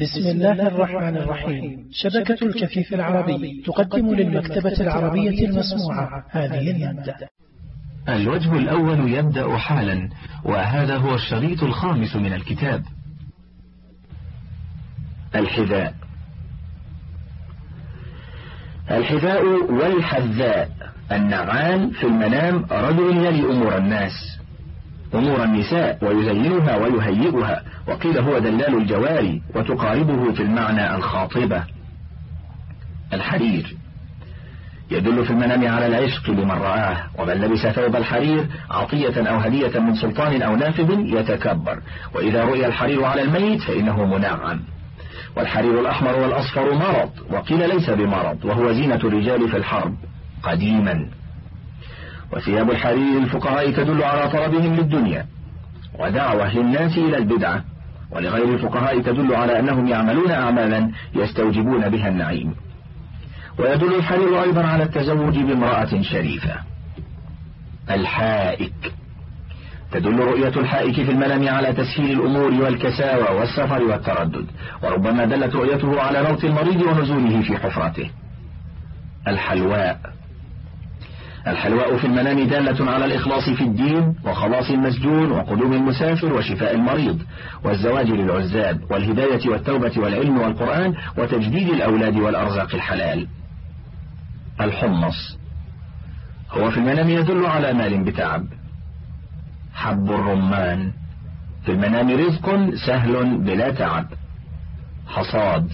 بسم الله الرحمن الرحيم. شبكة الكفيف العربي تقدم للمكتبة العربية المسموعة. هذه المادة. الوجه الأول يبدأ حالا وهذا هو الشريط الخامس من الكتاب. الحذاء. الحذاء والحذاء. النعال في المنام رجل يلي أمور الناس. أمور النساء ويزينها ويهيئها. وقيل هو دلال الجواري وتقاربه في المعنى الخاطبة. الحرير. يدل في المنام على العشق لمن رآه. ومن لبس ثوب الحرير عطية أو هدية من سلطان أو نافذ يتكبر. وإذا رؤي الحرير على الميت فإنه منعم. والحرير الأحمر والأصفر مرض. وقيل ليس بمرض. وهو زينة الرجال في الحرب. قديما. وثياب الحرير الفقهاء تدل على طلبهم للدنيا ودعوة للناس إلى البدعة ولغير الفقهاء تدل على أنهم يعملون أعمالا يستوجبون بها النعيم. ويدل الحرير أيضا على التزوج بامرأة شريفة الحائك. تدل رؤية الحائك في المنام على تسهيل الأمور والكساوى والسفر والتردد وربما دلت رؤيته على موت المريض ونزوله في حفرته. الحلواء. الحلواء في المنام دالة على الإخلاص في الدين وخلاص المسجون وقدوم المسافر وشفاء المريض. والزواج للعزاب والهداية والتوبة والعلم والقرآن وتجديد الأولاد والأرزاق الحلال. الحمص. هو في المنام يدل على مال بتعب. حب الرمان. في المنام رزق سهل بلا تعب. حصاد.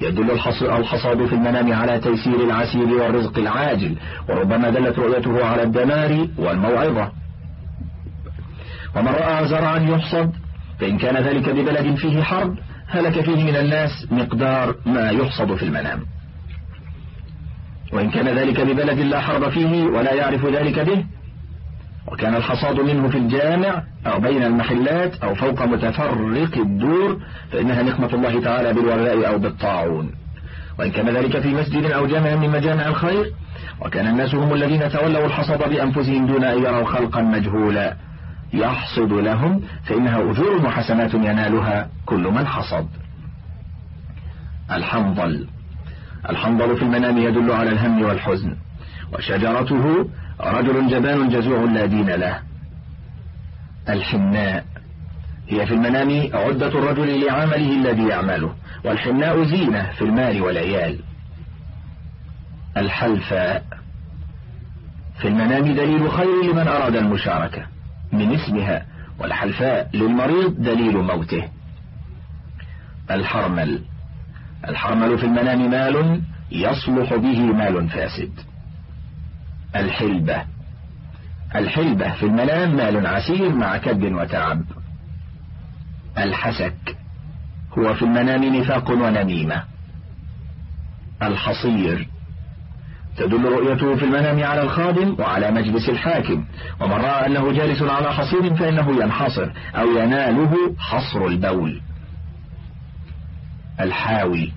يدل الحصاد في المنام على تيسير العسير والرزق العاجل وربما دلت رؤيته على الدمار والموعظة. ومن رأى زرعا يحصد فإن كان ذلك ببلد فيه حرب هلك فيه من الناس مقدار ما يحصد في المنام. وإن كان ذلك ببلد لا حرب فيه ولا يعرف ذلك به وكان الحصاد منه في الجامع أو بين المحلات أو فوق متفرق الدور فإنها نقمة الله تعالى بالوباء أو بالطاعون. وإن كان ذلك في مسجد أو جامع من مجامع الخير وكان الناس هم الذين تولوا الحصاد بأنفسهم دون أن يروا خلقا مجهولا. يحصد لهم فإنها أجور وحسنات ينالها كل من حصد. الحنظل. الحنظل في المنام يدل على الهم والحزن وشجرته رجل جبان جزوع لا دين له. الحناء هي في المنام عدة الرجل لعمله الذي يعمله والحناء زينة في المال والعيال. الحلفاء في المنام دليل خير لمن أراد المشاركة من اسمها والحلفاء للمريض دليل موته. الحرمل. الحرمل في المنام مال يصلح به مال فاسد. الحلبة. الحلبة في المنام مال عسير مع كد وتعب. الحسك هو في المنام نفاق ونميمة. الحصير تدل رؤيته في المنام على الخادم وعلى مجلس الحاكم. ومن رأى أنه جالس على حصير فإنه ينحصر أو يناله حصر البول. الحاوي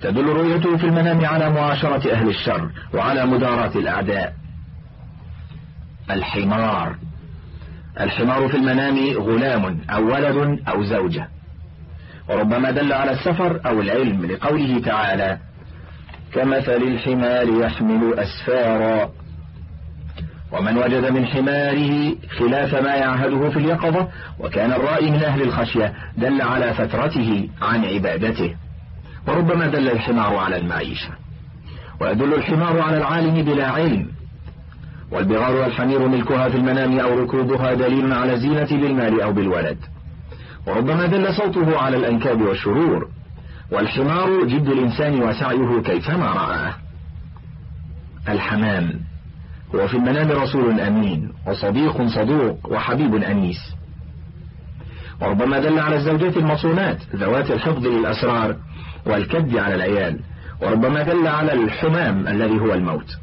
تدل رؤيته في المنام على معاشرة أهل الشر وعلى مداراة الأعداء. الحمار. الحمار في المنام غلام أو ولد أو زوجة. وربما دل على السفر أو العلم لقوله تعالى كمثل الحمار يحمل أسفارا. ومن وجد من حماره خلاف ما يعهده في اليقظة وكان الرأي من أهل الخشية دل على فترته عن عبادته. وربما دل الحمار على المعيشة ويدل الحمار على العالم بلا علم. والبغار والحمير ملكها في المنام أو ركوبها دليل على الزينة بالمال أو بالولد. وربما دل صوته على الأنكاب والشرور. والحمار جد الإنسان وسعيه كيفما رآه. الحمام هو في المنام رسول أمين وصديق صدوق وحبيب أنيس. وربما دل على الزوجات المصونات ذوات الحفظ للأسرار. والكد على العيال وربما دل على الحمام الذي هو الموت.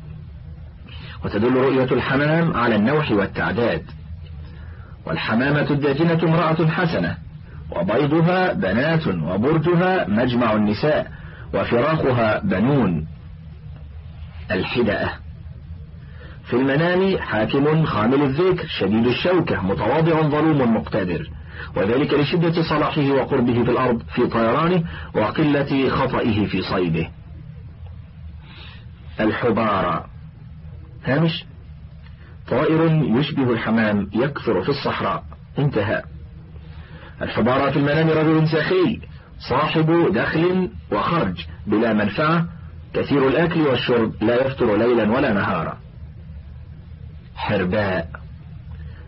وتدل رؤية الحمام على النوح والتعداد. والحمامة الداجنة امرأة حسنة وبيضها بنات وبرجها مجمع النساء وفراخها بنون. الحدأة في المنام حاكم خامل الذكر شديد الشوكة متواضع ظلوم مقتدر. وذلك لشدة صلاحه وقربه في الأرض في طيرانه وقلة خطئه في صيده. الحبارة هامش. طائر يشبه الحمام يكثر في الصحراء. انتهى. الحبارة في المنام رجل سخي صاحب دخل وخرج بلا منفعة كثير الأكل والشرب لا يفطر ليلا ولا نهارا. حرباء.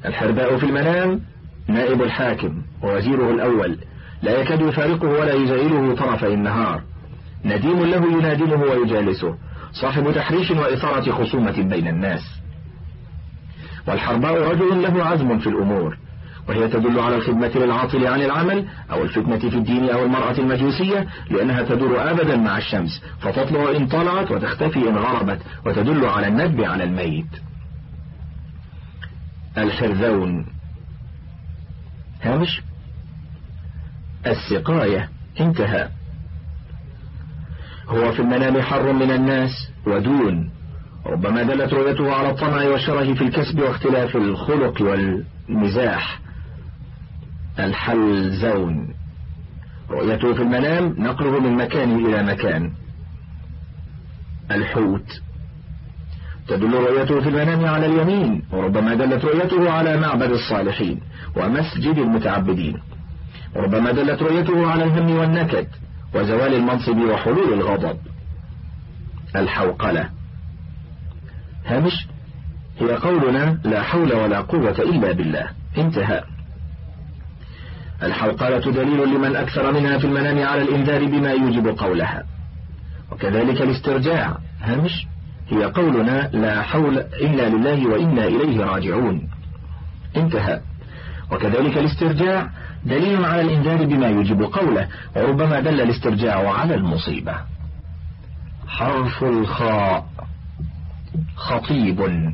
الحرباء في المنام نائب الحاكم ووزيره الأول. لا يكاد يفارقه ولا يزايله طرفي النهار. نديم له ينادمه ويجالسه. صاحب تحريش وإثارة خصومة بين الناس. والحرباء رجل له عزم في الأمور. وهي تدل على الخدمة للعاطل عن العمل أو الفتنة في الدين أو المرأة المجوسية لأنها تدور أبدا مع الشمس. فتطلع إن طلعت وتختفي إن غربت وتدل على الندب على الميت. الحرذون. هامش. السقاية. انتهى. هو في المنام حر من الناس ودون. ربما دلت رؤيته على الطمع والشره في الكسب واختلاف الخلق والمزاح. الحلزون. رؤيته في المنام نقله من مكان إلى مكان. الحوت. تدل رؤيته في المنام على اليمين وربما دلت رؤيته على معبد الصالحين ومسجد المتعبدين. وربما دلت رؤيته على الهم والنكد وزوال المنصب وحلول الغضب. الحوقلة. هامش هي قولنا لا حول ولا قوة إلا بالله. انتهى. الحوقلة دليل لمن أكثر منها في المنام على الإنذار بما يوجب قولها. وكذلك الاسترجاع. هامش هي قولنا لا حول إلا لله وإنا إليه راجعون. انتهى. وكذلك الاسترجاع دليل على الإنذار بما يوجب قوله وربما دل الاسترجاع على المصيبة. حرف الخاء. خطيب.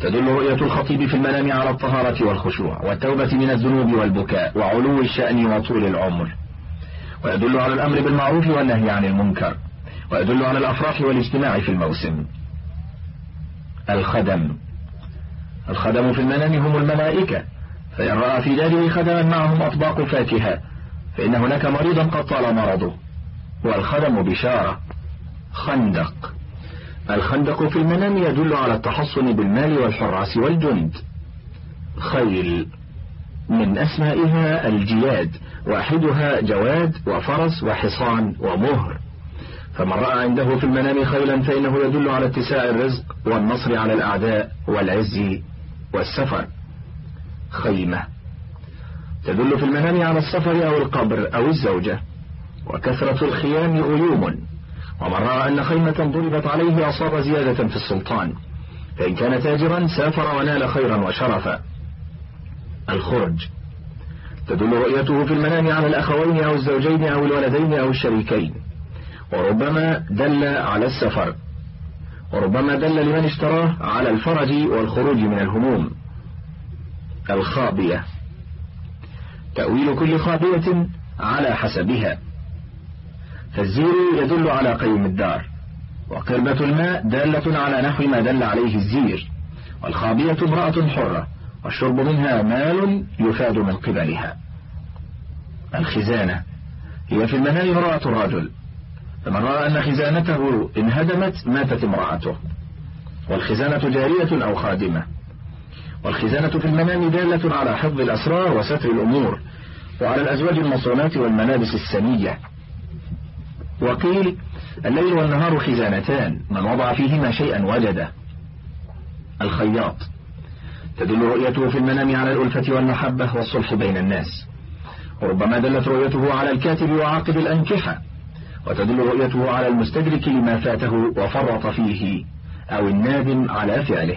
تدل رؤية الخطيب في المنام على الطهارة والخشوع والتوبة من الذنوب والبكاء وعلو الشأن وطول العمر. ويدل على الأمر بالمعروف والنهي عن المنكر. ويدل على الأفراح والاجتماع في الموسم. الخدم. الخدم في المنام هم الملائكة. فإن رأى في داره خدما معهم أطباق فاكهة فإن هناك مريضا قد طال مرضه. والخدم بشارة. خندق. الخندق في المنام يدل على التحصن بالمال والحراس والجند. خيل. من أسمائها الجياد واحدها جواد وفرس وحصان ومهر. فمن رأى عنده في المنام خيلا فإنه يدل على اتساع الرزق والنصر على الأعداء والعز والسفر. خيمة. تدل في المنام على السفر أو القبر أو الزوجة. وكثرة الخيام غيوم ومن رأى أن خيمة ضربت عليه أصاب زيادة في السلطان. فإن كان تاجرا سافر ونال خيرا وشرفا. الخرج. تدل رؤيته في المنام على الأخوين أو الزوجين أو الولدين أو الشريكين. وربما دل على السفر. وربما دل لمن اشتراه على الفرج والخروج من الهموم. الخابية تأويل كل خابية على حسبها. فالزير يدل على قيم الدار. وقربة الماء دالة على نحو ما دل عليه الزير. والخابية امرأة حرة. والشرب منها مال يفاد من قبلها. الخزانة. هي في المنام امرأة الرجل. فمن رأى أن خزانته انهدمت ماتت امرأته. والخزانة جارية أو خادمة. والخزانة في المنام دالة على حفظ الأسرار وستر الأمور وعلى الأزواج المصونات والملابس السنية. وقيل الليل والنهار خزانتان من وضع فيهما شيئا وجده. الخياط. تدل رؤيته في المنام على الألفة والمحبة والصلح بين الناس. وربما دلت رؤيته على الكاتب وعاقب الأنكحة. وتدل رؤيته على المستدرك لما فاته وفرط فيه أو النادم على فعله.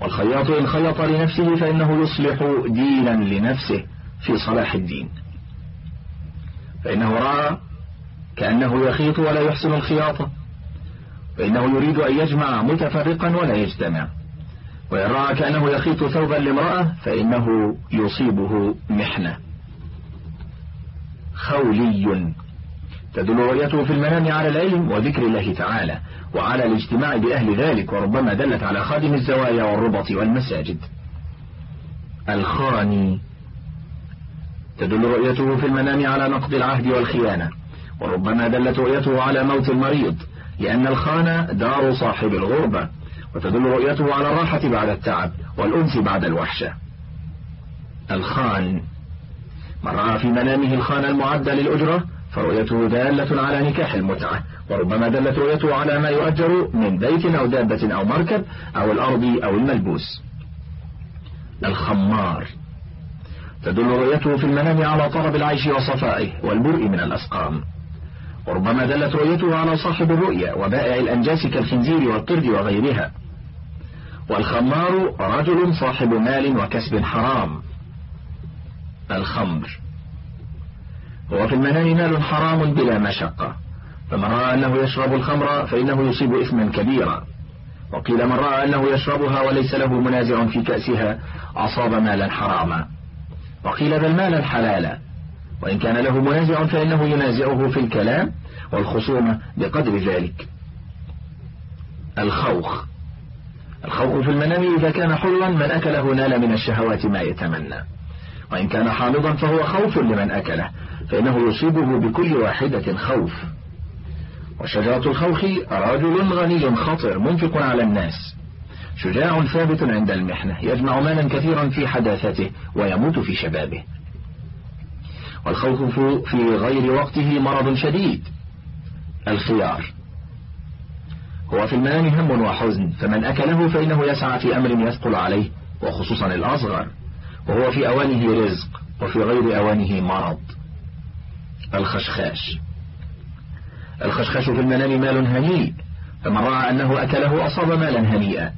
والخياط إن خيط لنفسه فإنه يصلح دينا لنفسه في صلاح الدين. فإنه رأى كأنه يخيط ولا يحسن الخياطة فإنه يريد أن يجمع متفرقا ولا يجتمع. وإن رأى كأنه يخيط ثوبا لامرأة فإنه يصيبه محنة. خولي تدل رؤيته في المنام على العلم وذكر الله تعالى وعلى الاجتماع بأهل ذلك وربما دلت على خادم الزوايا والربط والمساجد. الخاني. تدل رؤيته في المنام على نقض العهد والخيانة وربما دلت رؤيته على موت المريض لأن الخانة دار صاحب الغربة وتدل رؤيته على الراحة بعد التعب والأنس بعد الوحشة. الخان. من رأى في منامه الخان المعدة للأجرة فرؤيته دالة على نكاح المتعة وربما دلت رؤيته على ما يؤجر من بيت أو دابة أو مركب أو الأرض أو الملبوس. الخمار. تدل رؤيته في المنام على طلب العيش وصفائه والبرء من الأسقام. وربما دلت رؤيته على صاحب الرؤيا وبائع الأنجاس كالخنزير والقرد وغيرها. والخمار رجل صاحب مال وكسب حرام. الخمر. هو في المنام مال حرام بلا مشقة. فمن رأى أنه يشرب الخمر فإنه يصيب إثما كبيرا. وقيل من رأى أنه يشربها وليس له منازع في كأسها أصاب مالا حراما. وقيل بل مالا حلالا وإن كان له منازع فإنه ينازعه في الكلام والخصومة بقدر ذلك. الخوخ. الخوخ في المنام إذا كان حرا من أكله نال من الشهوات ما يتمنى. وإن كان حامضا فهو خوف لمن أكله فإنه يصيبه بكل واحدة خوف. وشجرة الخوخ رجل غني خطر منفق على الناس. شجاع ثابت عند المحنة يجمع مالا كثيرا في حداثته ويموت في شبابه. والخوف في غير وقته مرض شديد الخيار. هو في المنام هم وحزن فمن أكله فإنه يسعى في أمر يثقل عليه وخصوصا الأصغر. وهو في أوانه رزق وفي غير أوانه مرض. الخشخاش. الخشخاش في المنام مال هنيء فمن رأى أنه أكله أصاب مالا هنيئا.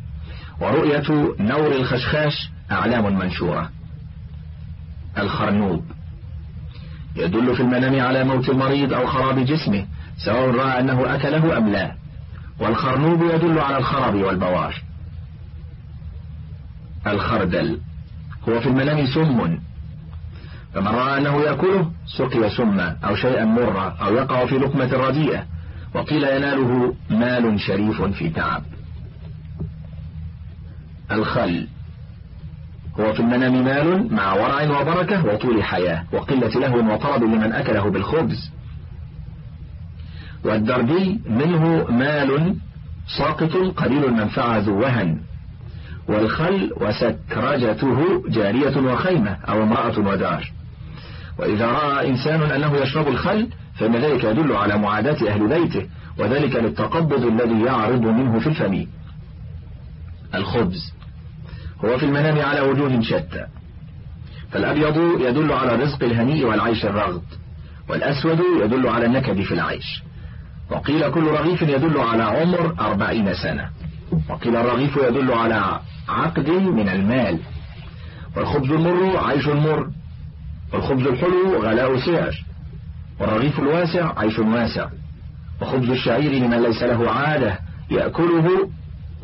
ورؤية نور الخشخاش أعلام منشورة. الخرنوب. يدل في المنام على موت المريض أو خراب جسمه سواء رأى أنه أكله أم لا. والخرنوب يدل على الخراب والبوار. الخردل. هو في المنام سم فمن رأى أنه يأكله سقي سما أو شيئا مرا أو يقع في لقمة رديئة وقيل يناله مال شريف في تعب. الخل. هو في المنام مال مع ورع وبركة وطول حياة وقلة لهو وطرب لمن أكله بالخبز. والدربي منه مال ساقط قليل المنفعة ذو وهن والخل وسكرجته جارية وخيمة أو امرأة ودار وإذا رأى إنسان أنه يشرب الخل فإن ذلك يدل على معاداة أهل بيته وذلك للتقبض الذي يعرض منه في الفم الخبز هو في المنام على وجوه شتى. فالأبيض يدل على الرزق الهنيء والعيش الرغد والأسود يدل على النكد في العيش. وقيل كل رغيف يدل على عمر أربعين سنة. وقيل الرغيف يدل على عقد من المال. والخبز المر عيش مر. والخبز الحلو غلاء سعر والرغيف الواسع عيش واسع. وخبز الشعير لمن ليس له عادة يأكله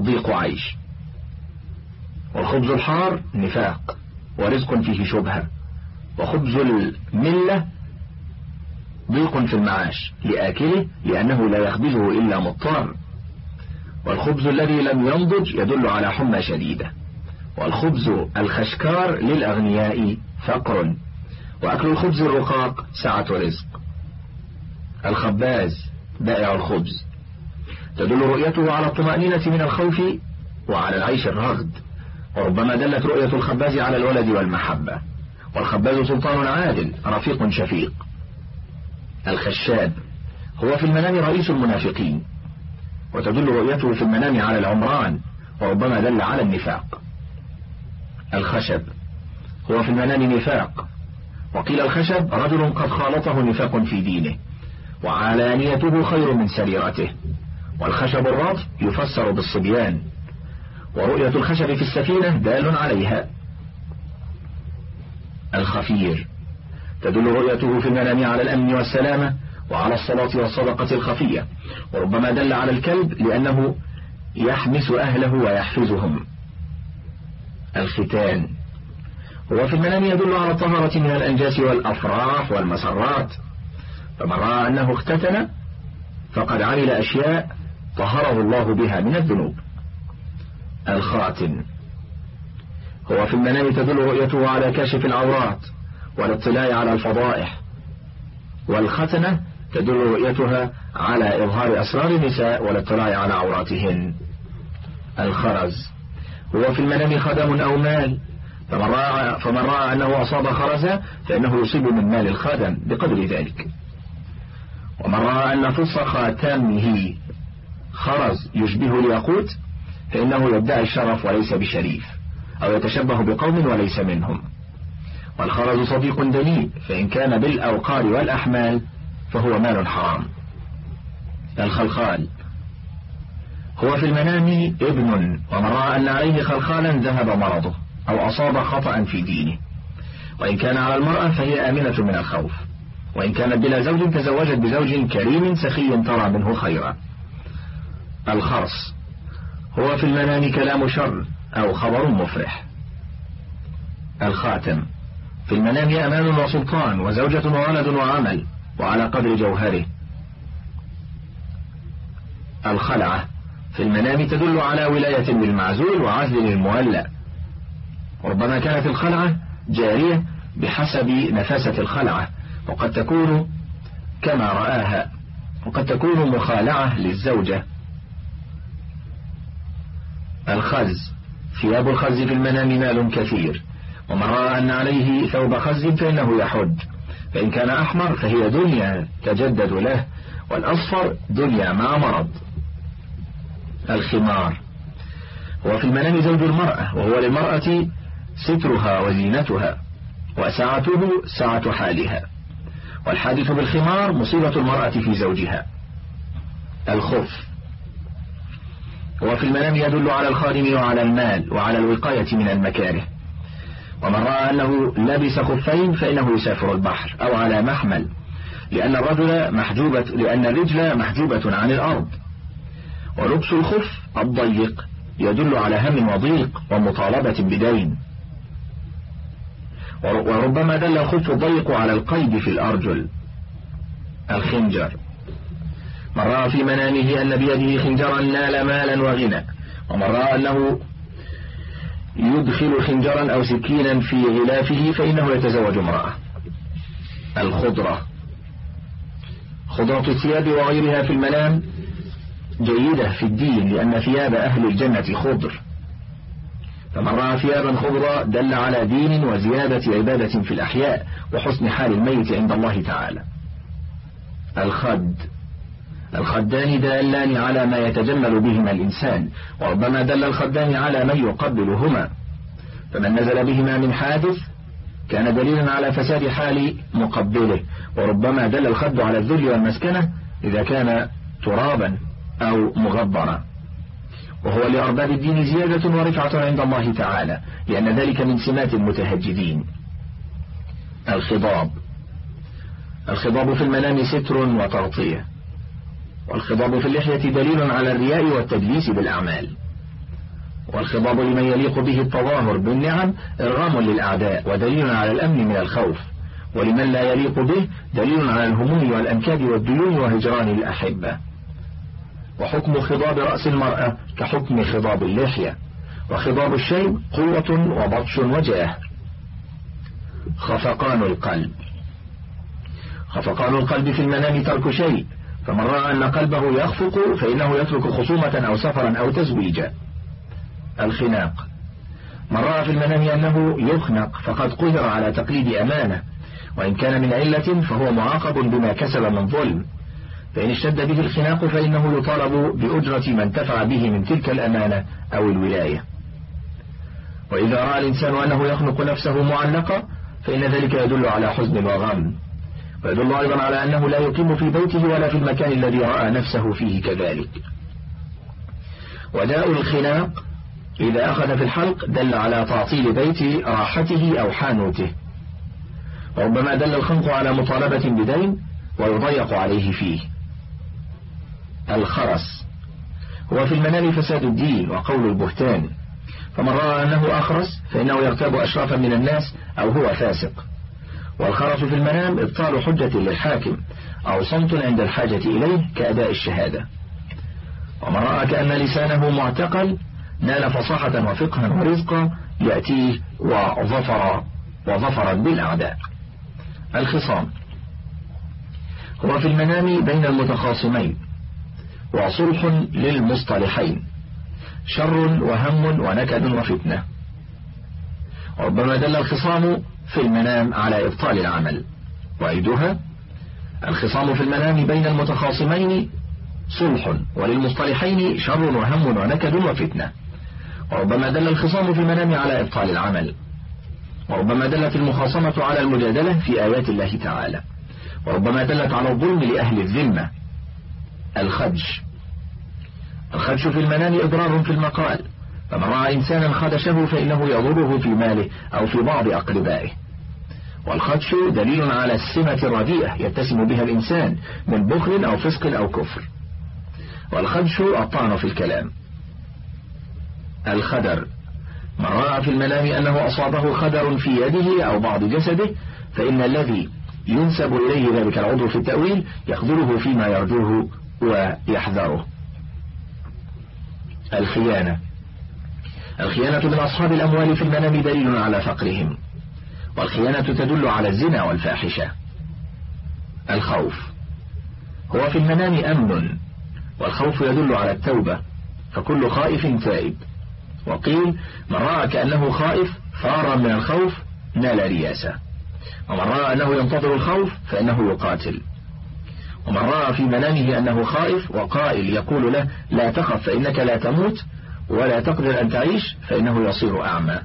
ضيق عيش. والخبز الحار نفاق ورزق فيه شبهة. وخبز الملة ضيق في المعاش لآكله لأنه لا يخبزه إلا مضطر. والخبز الذي لم ينضج يدل على حمى شديدة. والخبز الخشكار للأغنياء فقر. وأكل الخبز الرقاق سعة رزق. الخباز بائع الخبز. تدل رؤيته على الطمأنينة من الخوف وعلى العيش الرغد. وربما دلت رؤية الخباز على الولد والمحبة. والخباز سلطان عادل رفيق شفيق. الخشاب هو في المنام رئيس المنافقين. وتدل رؤيته في المنام على العمران وربما دل على النفاق. الخشب. هو في المنام نفاق. وقيل الخشب رجل قد خالطه نفاق في دينه وعلانيته خير من سريرته. والخشب الرطب يفسر بالصبيان. ورؤية الخشب في السفينة دال عليها. الخفير. تدل رؤيته في المنام على الأمن والسلامة وعلى الصلاة والصدقة الخفية. وربما دل على الكلب لأنه يحمس أهله ويحفزهم. الختان. هو في المنام يدل على الطهارة من الأنجاس والأفراح والمسرات. فمن رأى أنه اختتن فقد عمل أشياء طهره الله بها من الذنوب. الخاتم. هو في المنام تدل رؤيته على كاشف العورات والاطلاع على الفضائح. والختنة تدل رؤيتها على إظهار أسرار النساء والاطلاع على عوراتهن. الخرز. هو في المنام خدم أو مال. فمن رأى, فمن رأى أنه أصاب خرزا فإنه يصيب من مال الخادم بقدر ذلك. ومن رأى أن فص خاتمه خرز يشبه الياقوت فإنه يدعي الشرف وليس بشريف أو يتشبه بقوم وليس منهم. والخرز صديق دليل فإن كان بالأوقار والأحمال فهو مال حرام. الخلخال. هو في المنام ابن ومن رأى أن عليه خلخالا ذهب مرضه أو أصاب خطأ في دينه. وإن كان على المرأة فهي آمنة من الخوف. وإن كانت بلا زوج تزوجت بزوج كريم سخي ترى منه خيرا. الخرص. هو في المنام كلام شر أو خبر مفرح. الخاتم. في المنام أمان وسلطان وزوجة وولد وعمل. وعلى قدر جوهره. الخلعة في المنام تدل على ولاية للمعزول وعزل للمولى. ربما كانت الخلعة جارية بحسب نفاسة الخلعة وقد تكون كما رآها وقد تكون مخالعة للزوجة. الخز ثياب الخز في المنام مال كثير ومن رأى أن عليه ثوب خز فإنه يحج. فإن كان أحمر فهي دنيا تجدد له والأصفر دنيا مع مرض. الخمار. هو في المنام زوج المرأة وهو للمرأة سترها وزينتها وسعته سعة حالها. والحادث بالخمار مصيبة المرأة في زوجها. الخف هو في المنام يدل على الخادم وعلى المال وعلى الوقاية من المكاره. ومن رأى أنه لبس خفين فإنه يسافر البحر أو على محمل لأن الرجل محجوبة لأن الرجل محجوبة عن الأرض. ولبس الخف الضيق يدل على هم وضيق ومطالبة بدين. وربما دل الخف الضيق على القيد في الأرجل الخنجر. من رأى في منامه أن بيده خنجرا نال مالا وغنى ومن رأى أنه يدخل خنجرا أو سكينا في غلافه فإنه يتزوج امرأة. الخضرة. خضرة الثياب وغيرها في المنام جيدة في الدين لأن ثياب أهل الجنة خضر. فمن رأى ثيابا خضرا دل على دين وزيادة عبادة في الأحياء وحسن حال الميت عند الله تعالى. الخد. الخدان دالان على ما يتجمل بهما الإنسان وربما دل الخدان على من يقبلهما. فمن نزل بهما من حادث كان دليلا على فساد حال مقبله وربما دل الخد على الذل والمسكنة إذا كان ترابا أو مغبرا. وهو لأرباب الدين زيادة ورفعة عند الله تعالى لأن ذلك من سمات المتهجدين. الخضاب. الخضاب في المنام ستر وتغطية. والخضاب في اللحية دليل على الرياء والتدليس بالأعمال. والخضاب لمن يليق به التظاهر بالنعم إرغام للأعداء ودليل على الأمن من الخوف. ولمن لا يليق به دليل على الهموم والأنكاد والديون وهجران الأحبة. وحكم خضاب رأس المرأة كحكم خضاب اللحية. وخضاب الشيء قوة وبطش وجاه. خفقان القلب. خفقان القلب في المنام ترك شيء. فمن رأى أن قلبه يخفق فإنه يترك خصومة أو سفرا أو تزويجا. الخناق. من رأى في المنام أنه يخنق فقد قدر على تقليد أمانة وإن كان من علة فهو معاقب بما كسب من ظلم. فإن اشتد به الخناق فإنه يطالب بأجرة من انتفع به من تلك الأمانة أو الولاية. وإذا رأى الإنسان أنه يخنق نفسه معلقة فإن ذلك يدل على حزن وغم. ويدل أيضا على أنه لا يقيم في بيته ولا في المكان الذي رأى نفسه فيه كذلك. وداء الخناق إذا أخذ في الحلق دل على تعطيل بيت راحته أو حانوته. وربما دل الخنق على مطالبة بدين ويضيق عليه فيه. الخرس هو في المنام فساد الدين وقول البهتان. فمن رأى أنه أخرس فإنه يرتاب أشرافا من الناس أو هو فاسق. والخرس في المنام إبطال حجة للحاكم أو صمت عند الحاجة إليه كأداء الشهادة. ومن رأى كأن لسانه معتقل نال فصاحة وفقها ورزقا يأتيه وظفر وظفرا بالأعداء. الخصام. هو في المنام بين المتخاصمين وصلح للمصطلحين شر وهم ونكد وفتنة. ربما دل الخصام في المنام على إبطال العمل. وأيدها الخصام في المنام بين المتخاصمين صلح وللمصطلحين شر وهم ونكد وفتنة. وربما دل الخصام في المنام على إبطال العمل. وربما دلت المخاصمة على المجادلة في آيات الله تعالى. وربما دلت على الظلم لأهل الذمة. الخدش الخدش في المنام إضرار في المقال. فمن رأى إنسانا خدشه فإنه يضره في ماله أو في بعض أقربائه. والخدش دليل على السمة الرديئة يتسم بها الإنسان من بخل أو فسق أو كفر. والخدش الطعن في الكلام. الخدر. من رأى في المنام أنه أصابه خدر في يده أو بعض جسده فإن الذي ينسب إليه ذلك العضو في التأويل يخذله فيما يرجوه ويحذره. الخيانة. الخيانة من أصحاب الأموال في المنام دليل على فقرهم والخيانة تدل على الزنا والفاحشة. الخوف هو في المنام أمن والخوف يدل على التوبة فكل خائف تائب. وقيل من رأى كأنه خائف فارا من الخوف نال رياسة. ومن رأى أنه ينتظر الخوف فإنه يقاتل. ومن رأى في منامه أنه خائف وقائل يقول له لا تخف فإنك لا تموت. ولا تقدر أن تعيش فإنه يصير أعمى.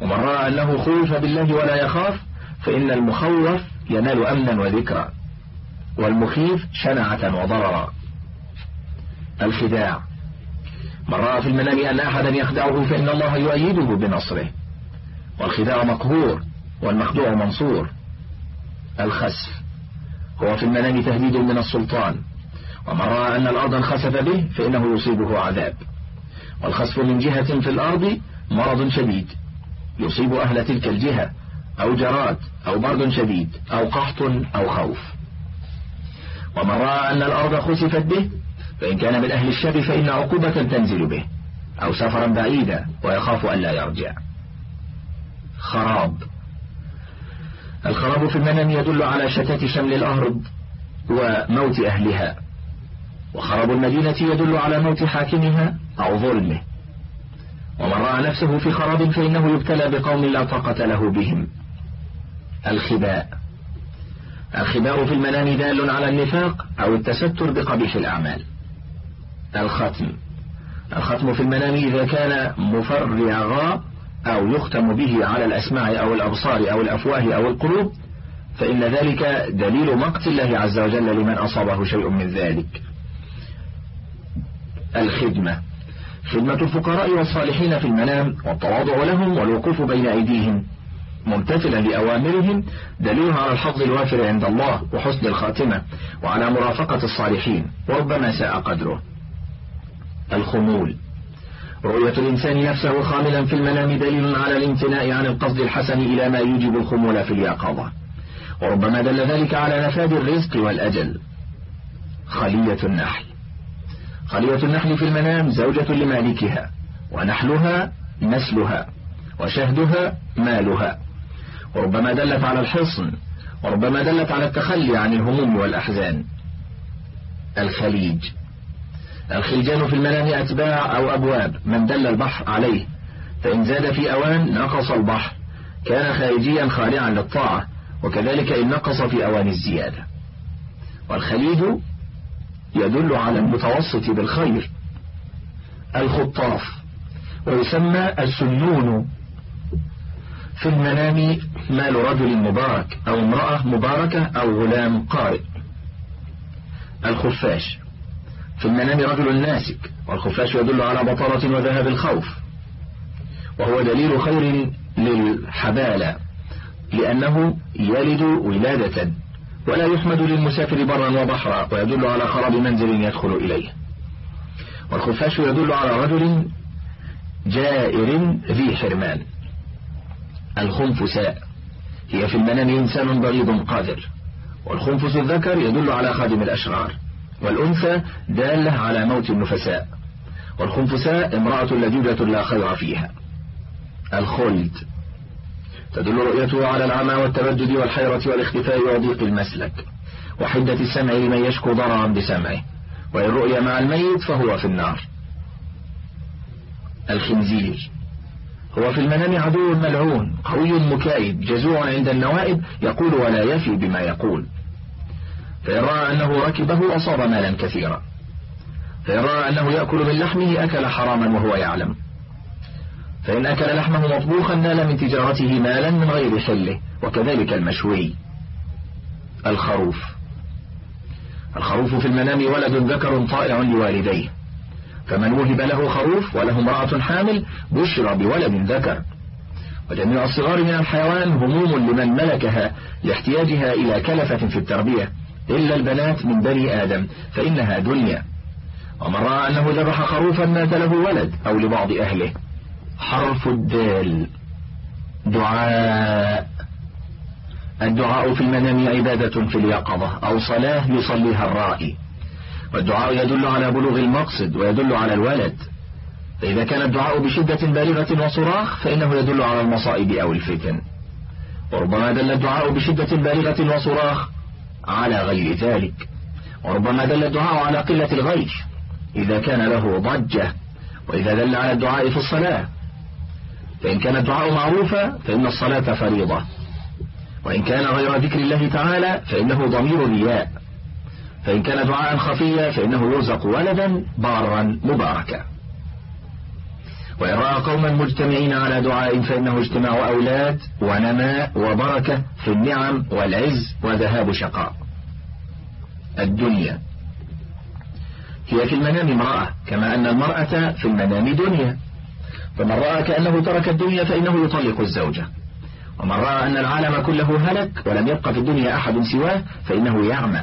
ومن رأى أنه خوف بالله ولا يخاف فإن المخوف ينال أمنا وذكرا والمخيف شنعة وضررا. الخداع. من رأى في المنام أن أحدا يخدعه فإن الله يؤيده بنصره. والخداع مقهور والمخدوع منصور. الخسف. هو في المنام تهديد من السلطان. ومن رأى أن الأرض انخسف به فإنه يصيبه عذاب. والخسف من جهة في الأرض مرض شديد. يصيب أهل تلك الجهة أو جراد أو برد شديد أو قحط أو خوف. ومن رأى أن الأرض خسفت به فإن كان من أهل الشر فإن عقوبة تنزل به أو سفرا بعيدا ويخاف أن لا يرجع. خراب. الخراب في المنام يدل على شتات شمل الأرض وموت أهلها. وخراب المدينة يدل على موت حاكمها أو ظلمه. ومن رأى نفسه في خراب فإنه يبتلى بقوم لا طاقة له بهم. الخباء. الخباء في المنام دال على النفاق أو التستر بقبيح الأعمال. الختم. الختم في المنام إذا كان مفرغا أو يختم به على الأسماع أو الأبصار أو الأفواه أو القلوب فإن ذلك دليل مقت الله عز وجل لمن أصابه شيء من ذلك. الخدمة. خدمة الفقراء والصالحين في المنام والتواضع لهم والوقوف بين أيديهم. ممتثلا لأوامرهم دليل على الحظ الوافر عند الله وحسن الخاتمة وعلى مرافقة الصالحين. وربما ساء قدره. الخمول. رؤية الإنسان نفسه خاملا في المنام دليل على الامتناء عن القصد الحسن إلى ما يوجب الخمول في اليقظة. وربما دل ذلك على نفاذ الرزق والأجل. خلية النحل. خلية النحل في المنام زوجة لمالكها. ونحلها نسلها. وشهدها مالها. وربما دلت على الحصن وربما دلت على التخلي عن الهموم والأحزان. الخليج. الخلجان في المنام أتباع أو أبواب. من دل البحر عليه فإن زاد في أوان نقص البحر. كان خارجيا خارعا للطاعة وكذلك إن نقص في أوان الزيادة. والخليج يدل على المتوسط بالخير الخطاف ويسمى السنون في المنام مال رجل مبارك أو امرأة مباركة أو غلام قارئ. الخفاش في المنام رجل ناسك والخفاش يدل على بطالة وذهاب الخوف وهو دليل خير للحبالة لأنه يلد ولادة. ولا يحمد للمسافر برا وبحرا ويدل على خراب منزل يدخل إليه. والخفاش يدل على رجل جائر ذي حرمان. الخنفساء. هي في المنام إنسان بغيض قادر. والخنفس الذكر يدل على خادم الأشرار. والأنثى دالة على موت النفساء. والخنفساء امرأة لجوجة لا خير فيها. الخلد. تدل رؤيته على العمى والتردد والحيرة والاختفاء وضيق المسلك وحدة السمع لمن يشكو ضررا بسمعه وإن رؤي مع الميت فهو في النار. الخنزير هو في المنام عدو ملعون قوي مكائد جزوع عند النوائب يقول ولا يفي بما يقول. فإن رأى أنه ركبه أصاب مالا كثيرا. فإن رأى أنه يأكل من لحمه أكل حراما وهو يعلم. فإن أكل لحمه مطبوخا نال من تجارته مالا من غير حله وكذلك المشوي. الخروف. الخروف في المنام ولد ذكر طائع لوالديه. فمن وهب له خروف وله امرأة حامل بشر بولد ذكر. وجميع الصغار من الحيوان هموم لمن ملكها لاحتياجها إلى كلفة في التربية. إلا البنات من بني آدم فإنها دنيا. ومن رأى أنه ذبح خروفا مات له ولد أو لبعض أهله. حرف الدال. دعاء. الدعاء في المنام عبادة في اليقظة. أو صلاة يصليها الرائي. والدعاء يدل على بلوغ المقصد ويدل على الولد. فإذا كان الدعاء بشدة بالغة وصراخ فإنه يدل على المصائب أو الفتن. وربما دل الدعاء بشدة بالغة وصراخ على غير ذلك. وربما دل الدعاء على قلة الغيش. إذا كان له ضجة. وإذا دل على الدعاء في الصلاة. فإن كان الدعاء معروفا فإن الصلاة فريضة. وإن كان غير ذكر الله تعالى فإنه ضمير رياء. فإن كان دعاء خفيا فإنه يرزق ولدا بارا مباركا. وإن رأى قوما مجتمعين على دعاء فإنه اجتماع أولاد ونماء وبركة في النعم والعز وذهاب شقاء. الدنيا. هي في المنام امرأة كما أن المرأة في المنام دنيا. فمن رأى كأنه ترك الدنيا فإنه يطلق الزوجة. ومن رأى أن العالم كله هلك ولم يبق في الدنيا أحد سواه فإنه يعمى.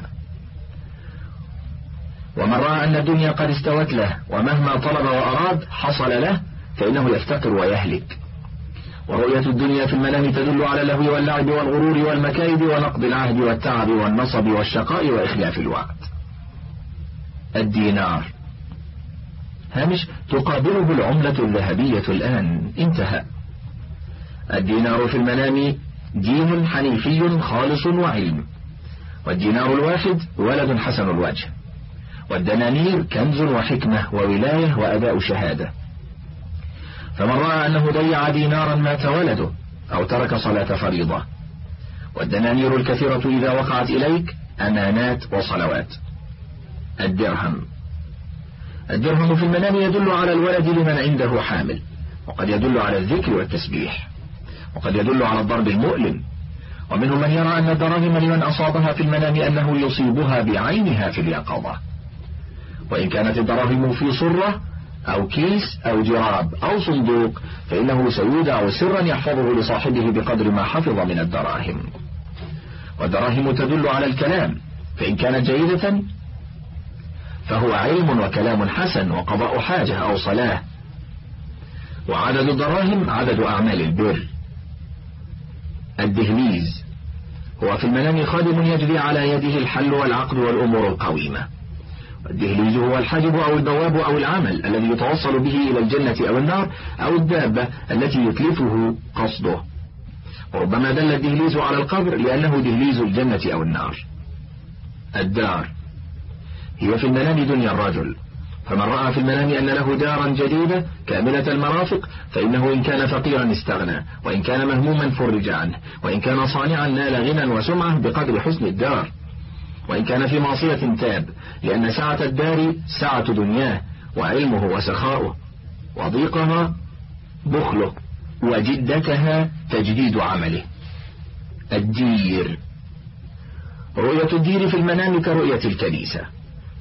ومن رأى أن الدنيا قد استوت له ومهما طلب وأراد حصل له فإنه يفتقر ويهلك. ورؤية الدنيا في المنام تدل على اللهو واللعب والغرور والمكايد ونقض العهد والتعب والنصب والشقاء وإخلاف الوعد. الدينار. هامش تقابله العملة الذهبية الآن. انتهى. الدينار في المنام دين حنيفي خالص وعلم. والدينار الواحد ولد حسن الوجه. والدنانير كنز وحكمة وولاية وأداء شهادة. فمن رأى أنه ضيع دينارا مات ولده أو ترك صلاة فريضة. والدنانير الكثيرة إذا وقعت إليك أمانات وصلوات. الدرهم. الدرهم في المنام يدل على الولد لمن عنده حامل وقد يدل على الذكر والتسبيح وقد يدل على الضرب المؤلم ومنهم من يرى أن الدراهم لمن أصابها في المنام أنه يصيبها بعينها في اليقظة. وإن كانت الدراهم في صرة أو كيس أو جراب أو صندوق فإنه سيودع سرا يحفظه لصاحبه بقدر ما حفظ من الدراهم. والدراهم تدل على الكلام فإن كانت جيدة فهو علم وكلام حسن وقضاء حاجة أو صلاة. وعدد الدراهم عدد أعمال البر. الدهليز هو في المنام خادم يجري على يده الحل والعقد والأمور القويمة. الدهليز هو الحاجب أو البواب أو العمل الذي يتوصل به إلى الجنة أو النار أو الدابة التي يتلفه قصده. وربما دل الدهليز على القبر لأنه دهليز الجنة أو النار. الدار. هي في المنام دنيا الرجل. فمن رأى في المنام أن له دارا جديدة كاملة المرافق فإنه إن كان فقيرا استغنى وإن كان مهموما فرج عنه وإن كان صانعا نال غنى وسمعة بقدر حسن الدار. وإن كان في معصية تاب لأن سعة الدار سعة دنياه وعلمه وسخاؤه. وضيقها بخله وجدتها تجديد عمله. الدير. رؤية الدير في المنام كرؤية الكنيسة.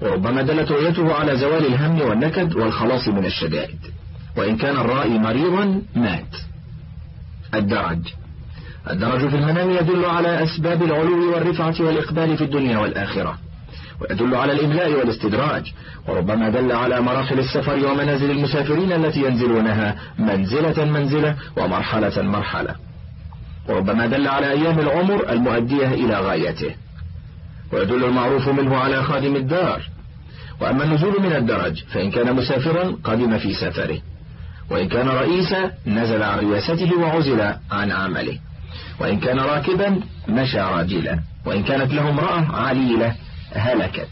وربما دلت رؤيته على زوال الهم والنكد والخلاص من الشدائد. وإن كان الرائي مريضا مات. الدرج. الدرج في المنام يدل على أسباب العلو والرفعة والإقبال في الدنيا والآخرة ويدل على الإملاء والاستدراج. وربما دل على مراحل السفر ومنازل المسافرين التي ينزلونها منزلة منزلة ومرحلة مرحلة. وربما دل على أيام العمر المؤدية إلى غايته. ويدل المعروف منه على خادم الدار. وأما النزول من الدرج فإن كان مسافرا قدم في سفره. وإن كان رئيسا نزل عن رياسته وعزل عن عمله. وإن كان راكبا مشى راجلا. وإن كانت له امرأة عليلة هلكت.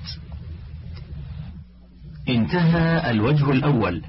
انتهى الوجه الأول.